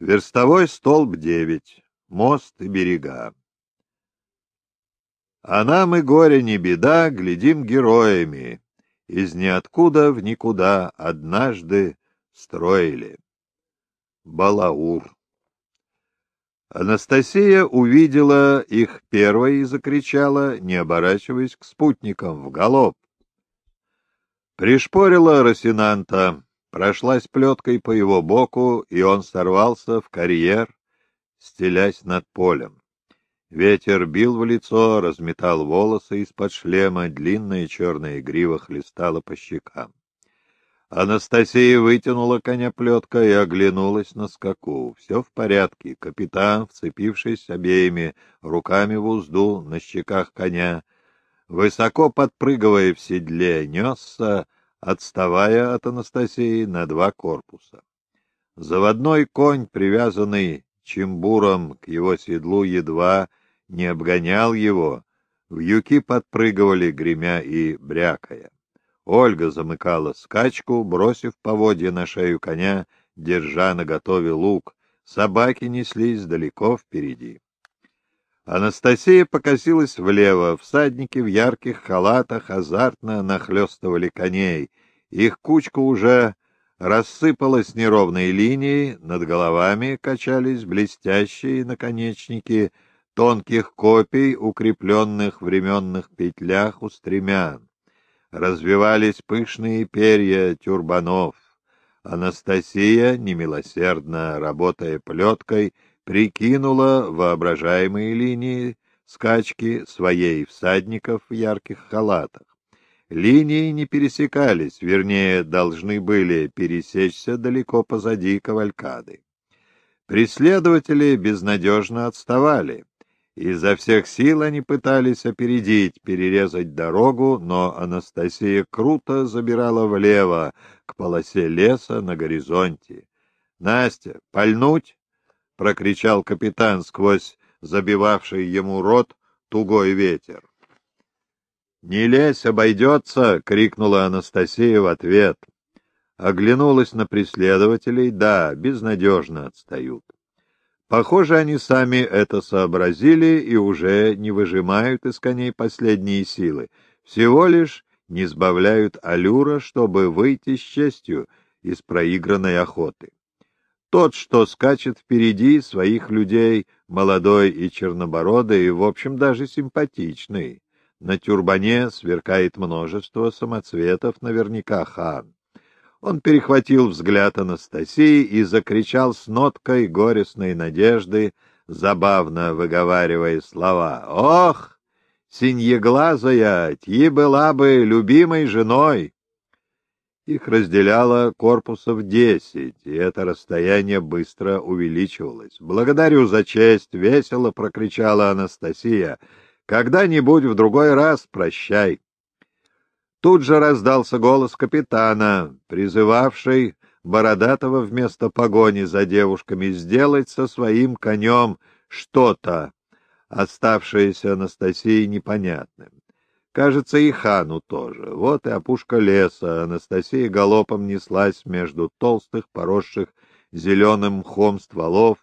Верстовой столб девять, мост и берега. А нам и горе не беда, глядим героями, из ниоткуда в никуда однажды строили. Балаур. Анастасия увидела их первой и закричала, не оборачиваясь к спутникам, в галоп. Пришпорила Росинанта, прошлась плеткой по его боку, и он сорвался в карьер, стелясь над полем. Ветер бил в лицо, разметал волосы из-под шлема, длинная черная грива хлестала по щекам. Анастасия вытянула коня плеткой и оглянулась на скаку. Все в порядке. Капитан, вцепившись обеими руками в узду на щеках коня, высоко подпрыгивая в седле, несся, отставая от Анастасии на два корпуса. Заводной конь, привязанный чембуром к его седлу, едва не обгонял его, вьюки подпрыгивали, гремя и брякая. Ольга замыкала скачку, бросив поводья на шею коня, держа наготове лук. Собаки неслись далеко впереди. Анастасия покосилась влево. Всадники в ярких халатах азартно нахлестывали коней. Их кучка уже рассыпалась неровной линией, над головами качались блестящие наконечники тонких копий, укрепленных в временных петлях у стремян. Развивались пышные перья тюрбанов. Анастасия, немилосердно работая плеткой, прикинула воображаемые линии скачки своей всадников в ярких халатах. Линии не пересекались, вернее, должны были пересечься далеко позади кавалькады. Преследователи безнадежно отставали. Изо всех сил они пытались опередить, перерезать дорогу, но Анастасия круто забирала влево, к полосе леса на горизонте. «Настя, пальнуть?» — прокричал капитан сквозь забивавший ему рот тугой ветер. «Не лезь, обойдется!» — крикнула Анастасия в ответ. Оглянулась на преследователей. Да, безнадежно отстают. Похоже, они сами это сообразили и уже не выжимают из коней последние силы, всего лишь не сбавляют аллюра, чтобы выйти с честью из проигранной охоты. Тот, что скачет впереди своих людей, молодой и чернобородый, и, в общем, даже симпатичный. На тюрбане сверкает множество самоцветов, наверняка хан. Он перехватил взгляд Анастасии и закричал с ноткой горестной надежды, забавно выговаривая слова. «Ох, синьеглазая, ти была бы любимой женой!» Их разделяло корпусов десять, и это расстояние быстро увеличивалось. «Благодарю за честь!» — весело прокричала Анастасия. «Когда-нибудь в другой раз прощай!» Тут же раздался голос капитана, призывавший Бородатого вместо погони за девушками сделать со своим конем что-то, оставшееся Анастасии непонятным. Кажется, и хану тоже. Вот и опушка леса. Анастасия галопом неслась между толстых, поросших зеленым мхом стволов,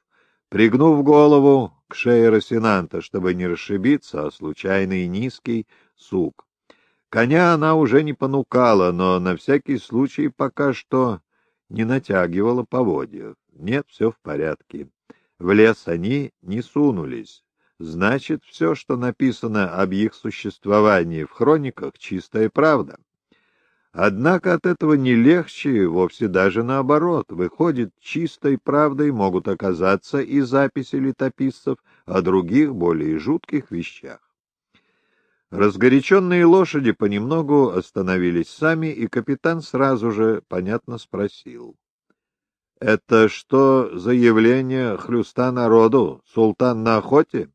пригнув голову к шее Росинанта, чтобы не расшибиться, а случайный низкий сук. Коня она уже не понукала, но на всякий случай пока что не натягивала поводья. Нет, все в порядке. В лес они не сунулись. Значит, все, что написано об их существовании в хрониках, чистая правда. Однако от этого не легче, вовсе даже наоборот. Выходит, чистой правдой могут оказаться и записи летописцев о других, более жутких вещах. Разгоряченные лошади понемногу остановились сами, и капитан сразу же, понятно, спросил. — Это что за явление хлюста народу? Султан на охоте? —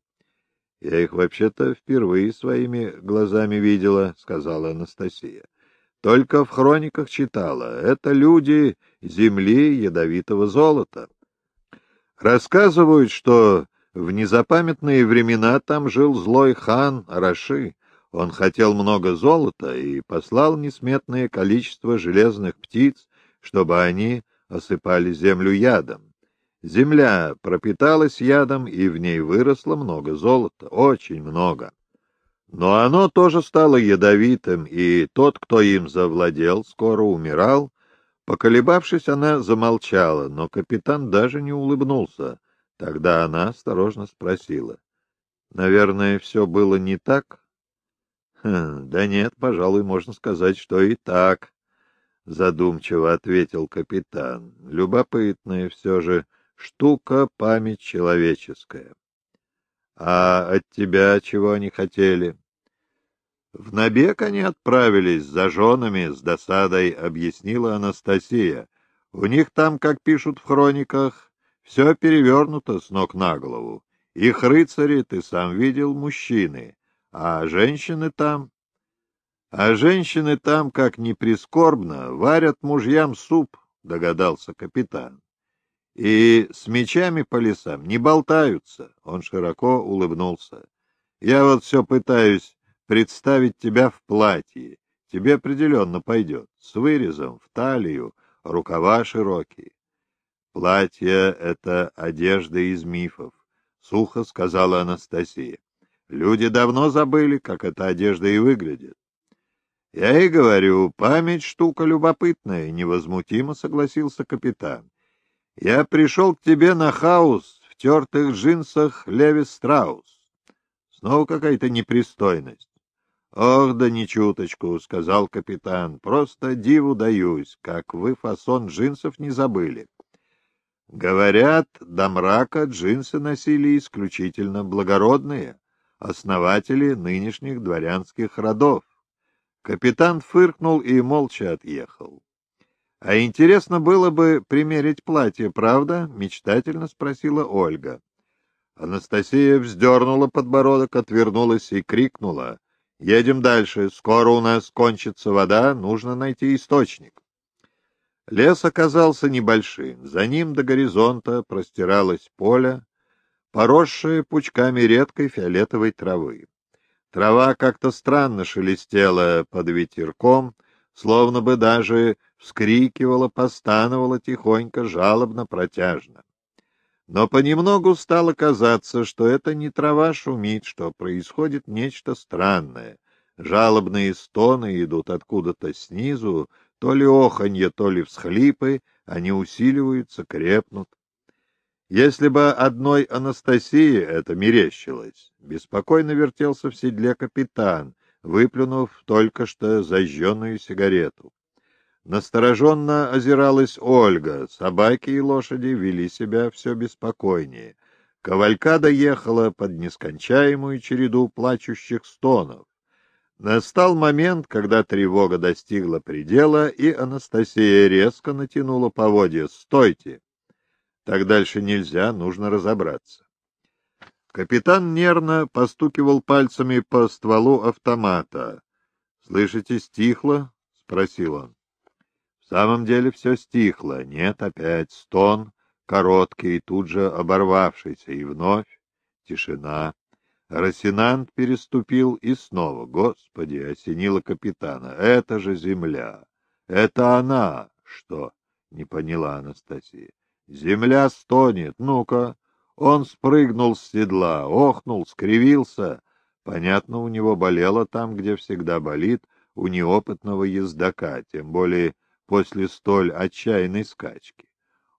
Я их вообще-то впервые своими глазами видела, — сказала Анастасия. — Только в хрониках читала. Это люди земли ядовитого золота. Рассказывают, что в незапамятные времена там жил злой хан Раши. Он хотел много золота и послал несметное количество железных птиц, чтобы они осыпали землю ядом. Земля пропиталась ядом, и в ней выросло много золота, очень много. Но оно тоже стало ядовитым, и тот, кто им завладел, скоро умирал. Поколебавшись, она замолчала, но капитан даже не улыбнулся. Тогда она осторожно спросила. — Наверное, все было не так? Хм, — Да нет, пожалуй, можно сказать, что и так, — задумчиво ответил капитан. — Любопытная все же штука память человеческая. — А от тебя чего они хотели? — В набег они отправились за женами, с досадой объяснила Анастасия. У них там, как пишут в хрониках, все перевернуто с ног на голову. Их рыцари, ты сам видел, мужчины, а женщины там... А женщины там, как ни прискорбно, варят мужьям суп, догадался капитан. И с мечами по лесам не болтаются, он широко улыбнулся. Я вот все пытаюсь представить тебя в платье. Тебе определенно пойдет, с вырезом, в талию, рукава широкие. Платье — это одежда из мифов, — сухо сказала Анастасия. Люди давно забыли, как эта одежда и выглядит. Я и говорю, память штука любопытная, — невозмутимо согласился капитан. Я пришел к тебе на хаос в тертых джинсах Леви Страус. Снова какая-то непристойность. Ох, да не чуточку, — сказал капитан, — просто диву даюсь, как вы фасон джинсов не забыли. Говорят, до мрака джинсы носили исключительно благородные, основатели нынешних дворянских родов. Капитан фыркнул и молча отъехал. — А интересно было бы примерить платье, правда? — мечтательно спросила Ольга. Анастасия вздернула подбородок, отвернулась и крикнула. — Едем дальше. Скоро у нас кончится вода, нужно найти источник. Лес оказался небольшим. За ним до горизонта простиралось поле, поросшее пучками редкой фиолетовой травы. Трава как-то странно шелестела под ветерком, словно бы даже вскрикивала, постановала тихонько, жалобно, протяжно. Но понемногу стало казаться, что это не трава шумит, что происходит нечто странное. Жалобные стоны идут откуда-то снизу, то ли оханье, то ли всхлипы, они усиливаются, крепнут. Если бы одной Анастасии это мерещилось, беспокойно вертелся в седле капитан, выплюнув только что зажженную сигарету. Настороженно озиралась Ольга, собаки и лошади вели себя все беспокойнее. Кавалькада ехала под нескончаемую череду плачущих стонов. Настал момент, когда тревога достигла предела, и Анастасия резко натянула поводья. «Стойте!» Так дальше нельзя, нужно разобраться. Капитан нервно постукивал пальцами по стволу автомата. — Слышите, стихло? — спросил он. Самом деле все стихло. Нет, опять стон, короткий, тут же оборвавшийся, и вновь тишина. Росинант переступил и снова. Господи, осенило капитана. Это же земля. Это она. Что? Не поняла Анастасия. Земля стонет. Ну-ка. Он спрыгнул с седла, охнул, скривился. Понятно, у него болело там, где всегда болит у неопытного ездока, тем более после столь отчаянной скачки.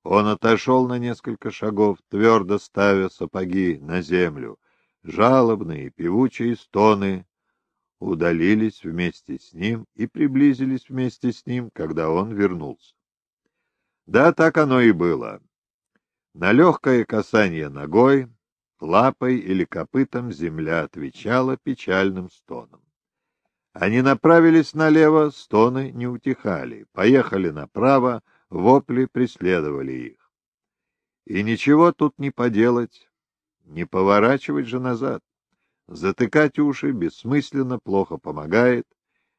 Он отошел на несколько шагов, твердо ставя сапоги на землю. Жалобные певучие стоны удалились вместе с ним и приблизились вместе с ним, когда он вернулся. Да, так оно и было. На легкое касание ногой, лапой или копытом земля отвечала печальным стоном. Они направились налево, стоны не утихали, поехали направо, вопли преследовали их. И ничего тут не поделать, не поворачивать же назад. Затыкать уши бессмысленно плохо помогает,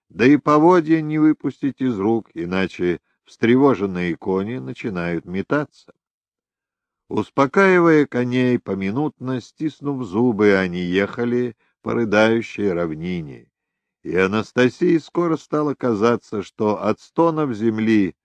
да и поводья не выпустить из рук, иначе встревоженные кони начинают метаться. Успокаивая коней, поминутно стиснув зубы, они ехали по рыдающей равнине, и Анастасии скоро стало казаться, что от стонов земли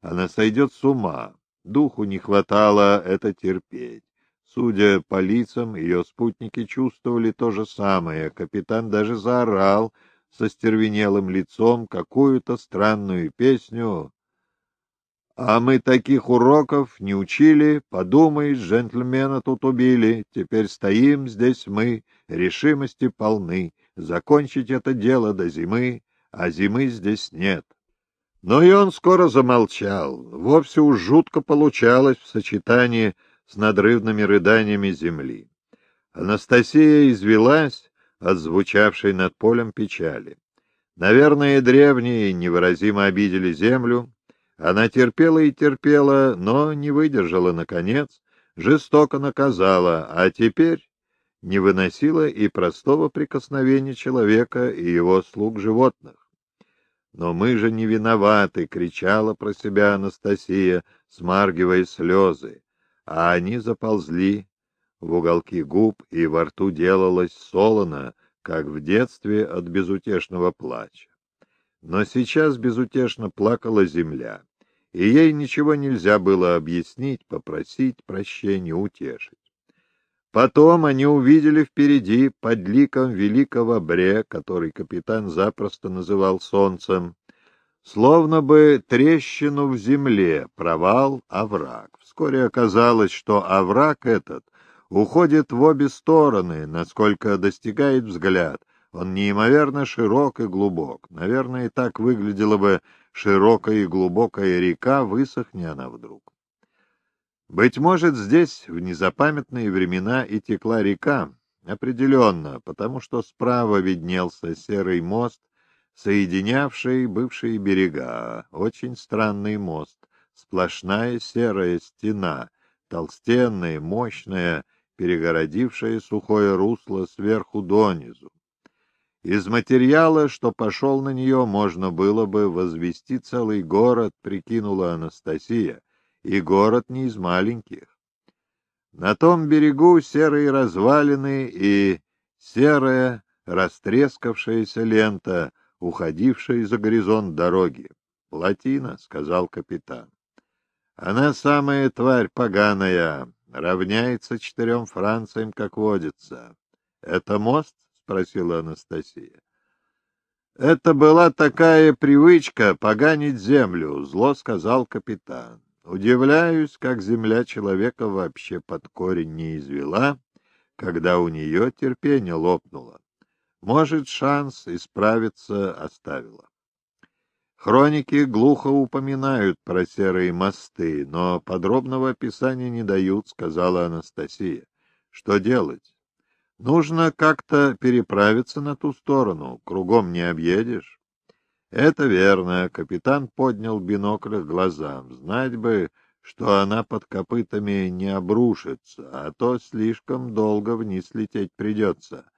она сойдет с ума, Духу не хватало это терпеть. Судя по лицам, ее спутники чувствовали то же самое. Капитан даже заорал со стервенелым лицом какую-то странную песню. А мы таких уроков не учили, подумаешь, джентльмена тут убили, теперь стоим здесь мы, решимости полны, закончить это дело до зимы, а зимы здесь нет. Но и он скоро замолчал. Вовсе уж жутко получалось в сочетании с надрывными рыданиями земли. Анастасия извелась от звучавшей над полем печали. Наверное, древние невыразимо обидели землю. Она терпела и терпела, но не выдержала, наконец, жестоко наказала, а теперь не выносила и простого прикосновения человека и его слуг животных. «Но мы же не виноваты!» — кричала про себя Анастасия, смаргивая слезы. А они заползли в уголки губ, и во рту делалось солоно, как в детстве от безутешного плача. Но сейчас безутешно плакала земля, и ей ничего нельзя было объяснить, попросить прощения, утешить. Потом они увидели впереди, под ликом великого Бре, который капитан запросто называл солнцем, словно бы трещину в земле, провал, овраг. Вскоре оказалось, что овраг этот уходит в обе стороны, насколько достигает взгляд. Он неимоверно широк и глубок. Наверное, так выглядела бы широкая и глубокая река, высохни она вдруг. Быть может, здесь в незапамятные времена и текла река, определенно, потому что справа виднелся серый мост, соединявший бывшие берега. Очень странный мост, сплошная серая стена, толстенная, мощная, перегородившая сухое русло сверху донизу. Из материала, что пошел на нее, можно было бы возвести целый город, прикинула Анастасия и город не из маленьких. На том берегу серые развалины и серая растрескавшаяся лента, уходившая за горизонт дороги. «Плотина», — сказал капитан. «Она самая тварь поганая, равняется четырем Франциям, как водится. Это мост?» — спросила Анастасия. «Это была такая привычка поганить землю», — зло сказал капитан. Удивляюсь, как земля человека вообще под корень не извела, когда у нее терпение лопнуло. Может, шанс исправиться оставила. Хроники глухо упоминают про серые мосты, но подробного описания не дают, сказала Анастасия. Что делать? Нужно как-то переправиться на ту сторону, кругом не объедешь. Это верно. Капитан поднял бинокль к глазам. Знать бы, что она под копытами не обрушится, а то слишком долго вниз лететь придется.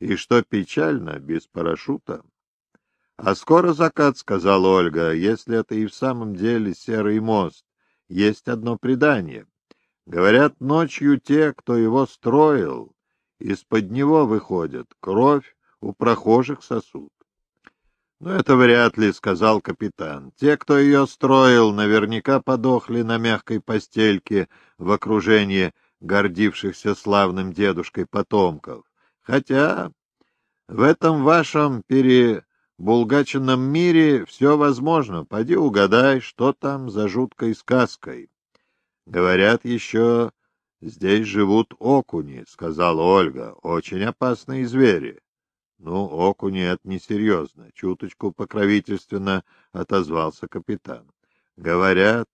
И что печально, без парашюта. — А скоро закат, — сказала Ольга, — если это и в самом деле серый мост. Есть одно предание. Говорят, ночью те, кто его строил, из-под него выходят, кровь у прохожих сосуд. «Ну, это вряд ли», — сказал капитан. «Те, кто ее строил, наверняка подохли на мягкой постельке в окружении гордившихся славным дедушкой потомков. Хотя в этом вашем перебулгаченном мире все возможно. Пойди угадай, что там за жуткой сказкой. Говорят, еще здесь живут окуни, — сказала Ольга, — очень опасные звери. Ну, окуни это несерьезно, чуточку покровительственно отозвался капитан. Говорят...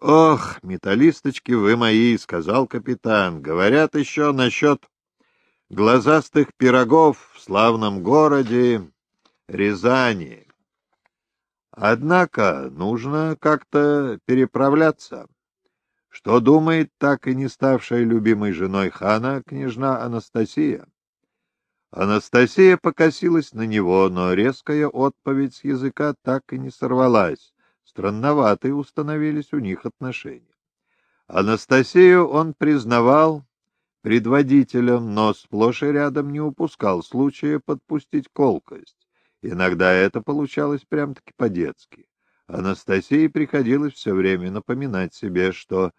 Ох, металлисточки вы мои, сказал капитан. Говорят еще насчет глазастых пирогов в славном городе Рязани. Однако нужно как-то переправляться. Что думает так и не ставшая любимой женой хана княжна Анастасия? Анастасия покосилась на него, но резкая отповедь с языка так и не сорвалась. Странноватые установились у них отношения. Анастасию он признавал предводителем, но сплошь и рядом не упускал случая подпустить колкость. Иногда это получалось прям-таки по-детски. Анастасии приходилось все время напоминать себе, что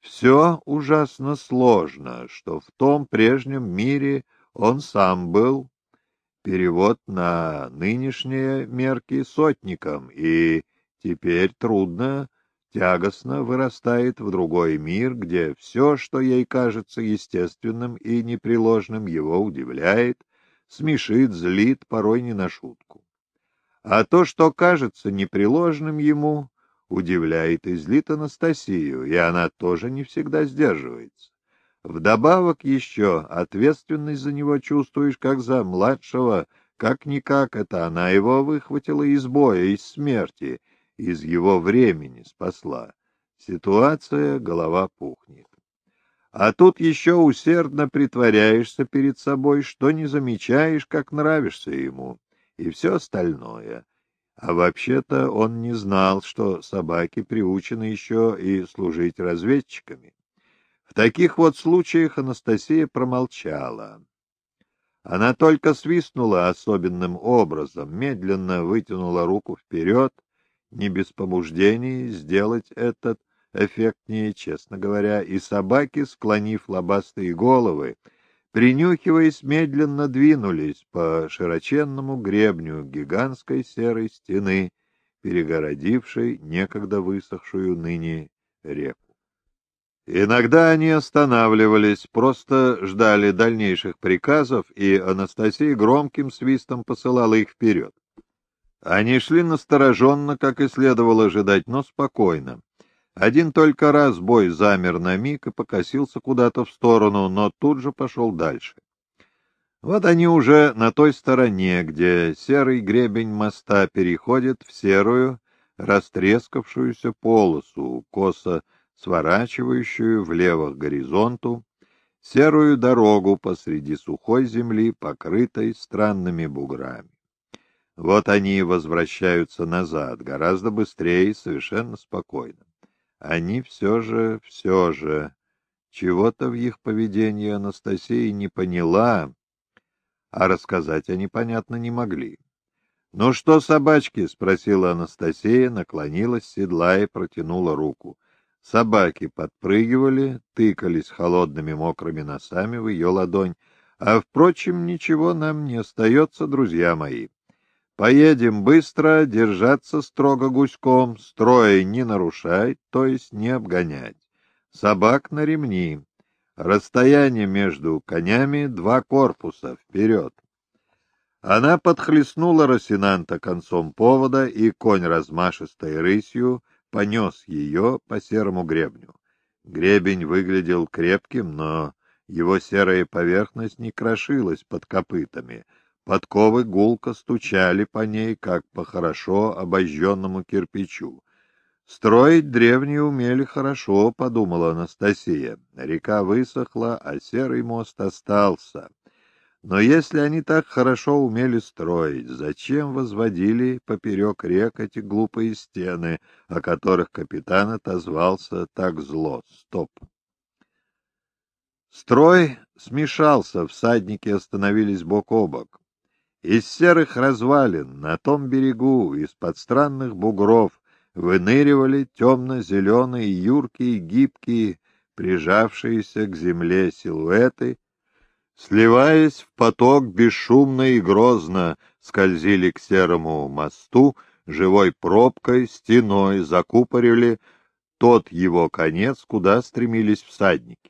все ужасно сложно, что в том прежнем мире он сам был перевод на нынешние мерки сотником, и теперь трудно, тягостно вырастает в другой мир, где все, что ей кажется естественным и непреложным, его удивляет, смешит, злит, порой не на шутку. А то, что кажется непреложным ему, удивляет и злит Анастасию, и она тоже не всегда сдерживается. Вдобавок еще ответственность за него чувствуешь как за младшего, как-никак это она его выхватила из боя, из смерти, из его времени спасла. Ситуация, голова пухнет. А тут еще усердно притворяешься перед собой, что не замечаешь, как нравишься ему, и все остальное. А вообще-то он не знал, что собаки приучены еще и служить разведчиками. В таких вот случаях Анастасия промолчала. Она только свистнула особенным образом, медленно вытянула руку вперед, не без побуждений сделать этот эффектнее, честно говоря, и собаки, склонив лобастые головы, принюхиваясь, медленно двинулись по широченному гребню гигантской серой стены, перегородившей некогда высохшую ныне реку. Иногда они останавливались, просто ждали дальнейших приказов, и Анастасия громким свистом посылала их вперед. Они шли настороженно, как и следовало ожидать, но спокойно. Один только раз бой замер на миг и покосился куда-то в сторону, но тут же пошел дальше. Вот они уже на той стороне, где серый гребень моста переходит в серую, растрескавшуюся полосу, косо сворачивающую влево к горизонту, серую дорогу посреди сухой земли, покрытой странными буграми. Вот они возвращаются назад, гораздо быстрее и совершенно спокойно. Они все же, все же, чего-то в их поведении Анастасия не поняла, а рассказать они, понятно, не могли. — Ну что, собачки? — спросила Анастасия, наклонилась, седла и протянула руку. Собаки подпрыгивали, тыкались холодными мокрыми носами в ее ладонь. А, впрочем, ничего нам не остается, друзья мои. Поедем быстро, держаться строго гуськом, строя не нарушать, то есть не обгонять. Собак на ремни. Расстояние между конями — два корпуса, вперед. Она подхлестнула Росинанта концом повода, и конь размашистой рысью понес ее по серому гребню. Гребень выглядел крепким, но его серая поверхность не крошилась под копытами. Подковы гулко стучали по ней, как по хорошо обожженному кирпичу. Строить древние умели хорошо, — подумала Анастасия. Река высохла, а серый мост остался. Но если они так хорошо умели строить, зачем возводили поперек рек эти глупые стены, о которых капитан отозвался так зло? Стоп! Строй смешался, всадники остановились бок о бок. Из серых развалин на том берегу, из-под странных бугров, выныривали темно-зеленые, юркие, гибкие, прижавшиеся к земле силуэты Сливаясь в поток бесшумно и грозно, скользили к серому мосту, живой пробкой, стеной закупорили тот его конец, куда стремились всадники.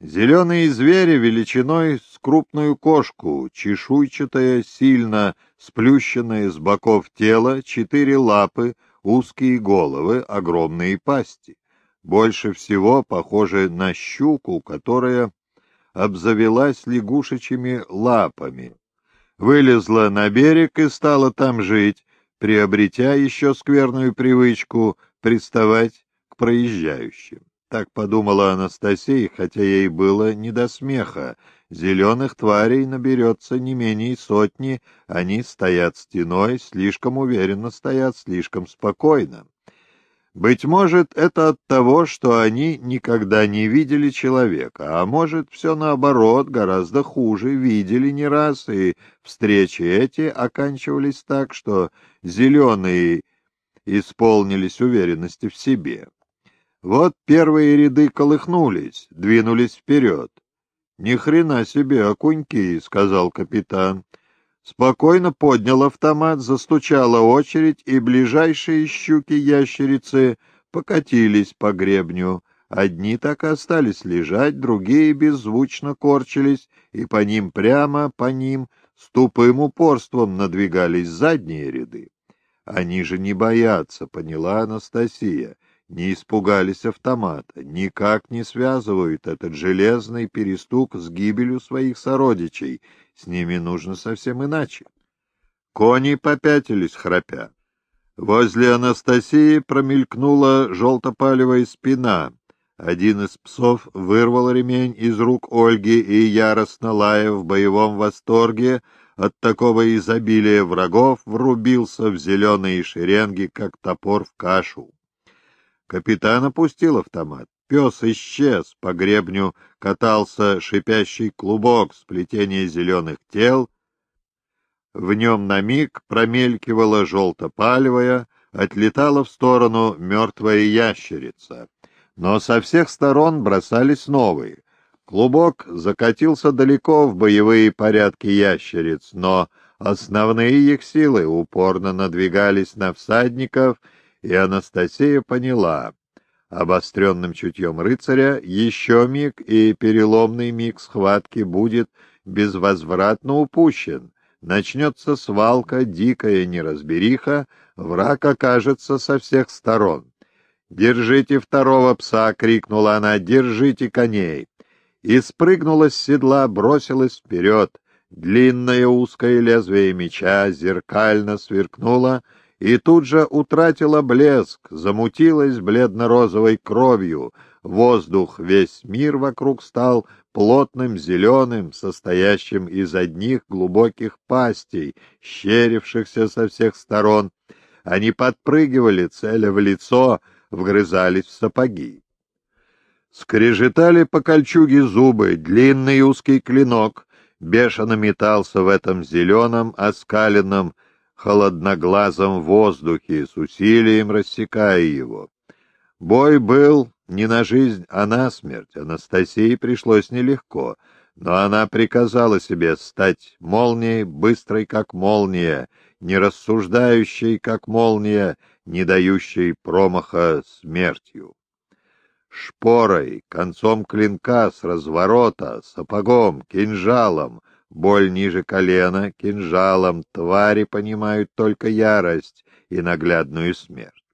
Зеленые звери величиной с крупную кошку, чешуйчатое, сильно сплющенное с боков тело, четыре лапы, узкие головы, огромные пасти. Больше всего похожи на щуку, которая обзавелась лягушечьими лапами, вылезла на берег и стала там жить, приобретя еще скверную привычку приставать к проезжающим. Так подумала Анастасия, хотя ей было не до смеха. Зеленых тварей наберется не менее сотни, они стоят стеной, слишком уверенно стоят, слишком спокойно. Быть может, это от того, что они никогда не видели человека, а может, все наоборот, гораздо хуже, видели не раз, и встречи эти оканчивались так, что зеленый исполнились уверенности в себе. Вот первые ряды колыхнулись, двинулись вперед. — Ни хрена себе, окуньки, — сказал капитан. Спокойно поднял автомат, застучала очередь, и ближайшие щуки-ящерицы покатились по гребню. Одни так и остались лежать, другие беззвучно корчились, и по ним прямо, по ним, с тупым упорством надвигались задние ряды. Они же не боятся, поняла Анастасия, не испугались автомата, никак не связывают этот железный перестук с гибелью своих сородичей, с ними нужно совсем иначе. Кони попятились, храпя. Возле Анастасии промелькнула желтопалевая спина, один из псов вырвал ремень из рук Ольги и, яростно лая в боевом восторге, от такого изобилия врагов врубился в зеленые шеренги, как топор в кашу. Капитан опустил автомат. Пес исчез, по гребню катался шипящий клубок сплетения зеленых тел. В нем на миг промелькивала желто-палевая, отлетала в сторону мертвая ящерица но со всех сторон бросались новые. Клубок закатился далеко в боевые порядки ящериц, но основные их силы упорно надвигались на всадников, и Анастасия поняла. Обостренным чутьем рыцаря еще миг и переломный миг схватки будет безвозвратно упущен. Начнется свалка, дикая неразбериха, враг окажется со всех сторон. «Держите второго пса!» — крикнула она. «Держите коней!» И спрыгнула с седла, бросилась вперед. Длинное узкое лезвие меча зеркально сверкнуло и тут же утратила блеск, замутилась бледно-розовой кровью. Воздух, весь мир вокруг стал плотным зеленым, состоящим из одних глубоких пастей, щерившихся со всех сторон. Они подпрыгивали, целя в лицо — вгрызались в сапоги. Скрежетали по кольчуге зубы, длинный узкий клинок бешено метался в этом зеленом, оскаленном, холодноглазом воздухе, с усилием рассекая его. Бой был не на жизнь, а на смерть. Анастасии пришлось нелегко, но она приказала себе стать молнией, быстрой, как молния, не рассуждающей, как молния, не дающей промаха смертью. Шпорой, концом клинка с разворота, сапогом, кинжалом, боль ниже колена, кинжалом, твари понимают только ярость и наглядную смерть.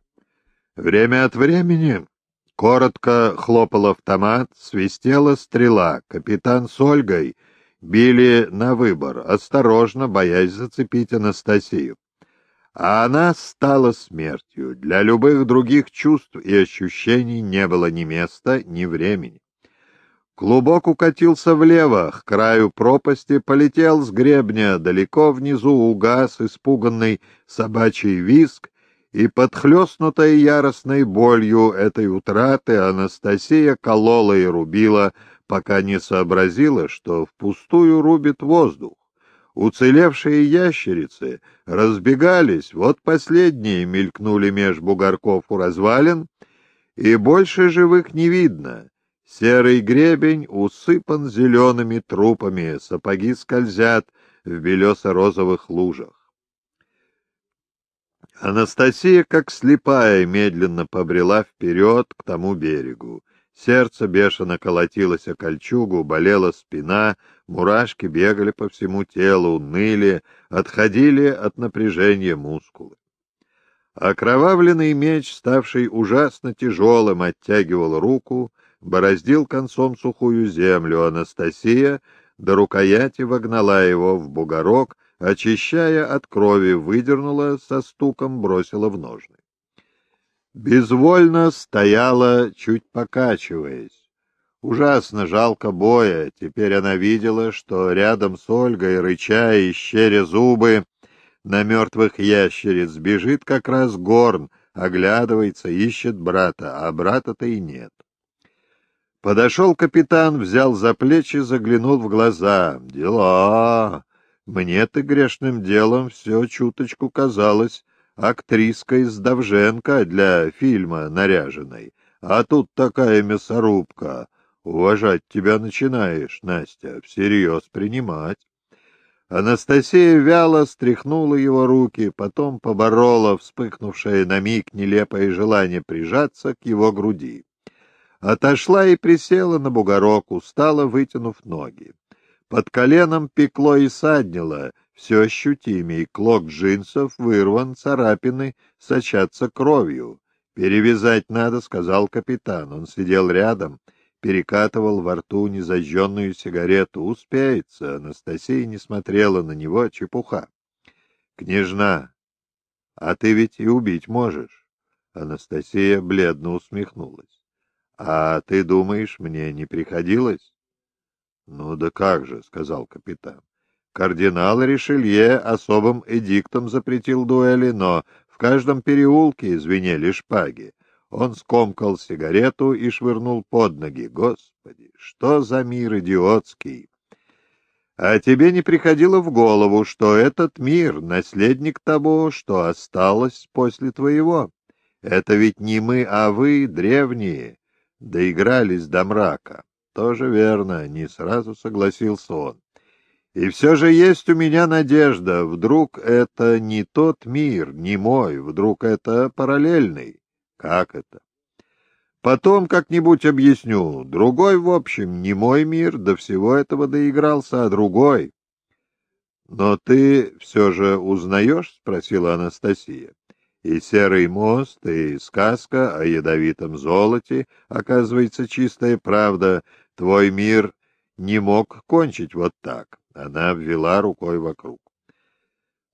Время от времени коротко хлопал автомат, свистела стрела, капитан с Ольгой били на выбор, осторожно, боясь зацепить Анастасию а она стала смертью. Для любых других чувств и ощущений не было ни места, ни времени. Клубок укатился влево, к краю пропасти, полетел с гребня, далеко внизу угас испуганный собачий виск, и, подхлестнутая яростной болью этой утраты, Анастасия колола и рубила, пока не сообразила, что впустую рубит воздух. Уцелевшие ящерицы разбегались, вот последние мелькнули меж бугорков у развалин, и больше живых не видно. Серый гребень усыпан зелеными трупами, сапоги скользят в белесо-розовых лужах. Анастасия, как слепая, медленно побрела вперед к тому берегу. Сердце бешено колотилось о кольчугу, болела спина, мурашки бегали по всему телу, ныли, отходили от напряжения мускулы. Окровавленный меч, ставший ужасно тяжелым, оттягивал руку, бороздил концом сухую землю. Анастасия до рукояти вогнала его в бугорок, очищая от крови, выдернула со стуком, бросила в ножны безвольно стояла, чуть покачиваясь. Ужасно жалко боя, теперь она видела, что рядом с Ольгой, рыча и щеря зубы, на мертвых ящериц бежит как раз горн, оглядывается, ищет брата, а брата-то и нет. Подошел капитан, взял за плечи, заглянул в глаза. «Дела! Мне ты грешным делом все чуточку казалось актриска из Давженко для фильма наряженной. А тут такая мясорубка. Уважать тебя начинаешь, Настя, всерьез принимать. Анастасия вяло стряхнула его руки, потом поборола вспыхнувшее на миг нелепое желание прижаться к его груди. Отошла и присела на бугорок, устало вытянув ноги. Под коленом пекло и саднило, все ощутимее, клок джинсов вырван, царапины сочатся кровью. «Перевязать надо», — сказал капитан. Он сидел рядом, перекатывал во рту незажженную сигарету. «Успеется». Анастасия не смотрела на него, чепуха. «Княжна, а ты ведь и убить можешь». Анастасия бледно усмехнулась. «А ты думаешь, мне не приходилось?» «Ну да как же», — сказал капитан. Кардинал Ришелье особым эдиктом запретил дуэли, но в каждом переулке звенели шпаги. Он скомкал сигарету и швырнул под ноги. Господи, что за мир идиотский! А тебе не приходило в голову, что этот мир — наследник того, что осталось после твоего? Это ведь не мы, а вы, древние, доигрались до мрака. Тоже верно, не сразу согласился он. И все же есть у меня надежда, вдруг это не тот мир, не мой, вдруг это параллельный. Как это? Потом как-нибудь объясню. Другой, в общем, не мой мир, до всего этого доигрался, а другой. Но ты все же узнаешь? — спросила Анастасия. И серый мост, и сказка о ядовитом золоте, оказывается, чистая правда. Твой мир не мог кончить вот так. Она обвела рукой вокруг.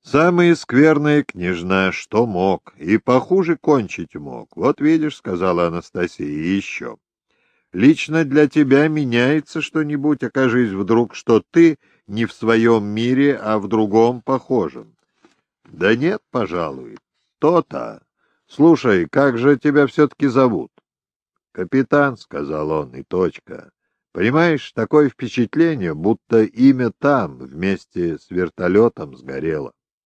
Самые скверные княжна, что мог, и похуже кончить мог. Вот видишь, — сказала Анастасия, — и еще. Лично для тебя меняется что-нибудь, окажись вдруг, что ты не в своем мире, а в другом похожем. Да нет, пожалуй, то-то. Слушай, как же тебя все-таки зовут? Капитан, — сказал он, и точка. Понимаешь, такое впечатление, будто имя там вместе с вертолетом сгорело.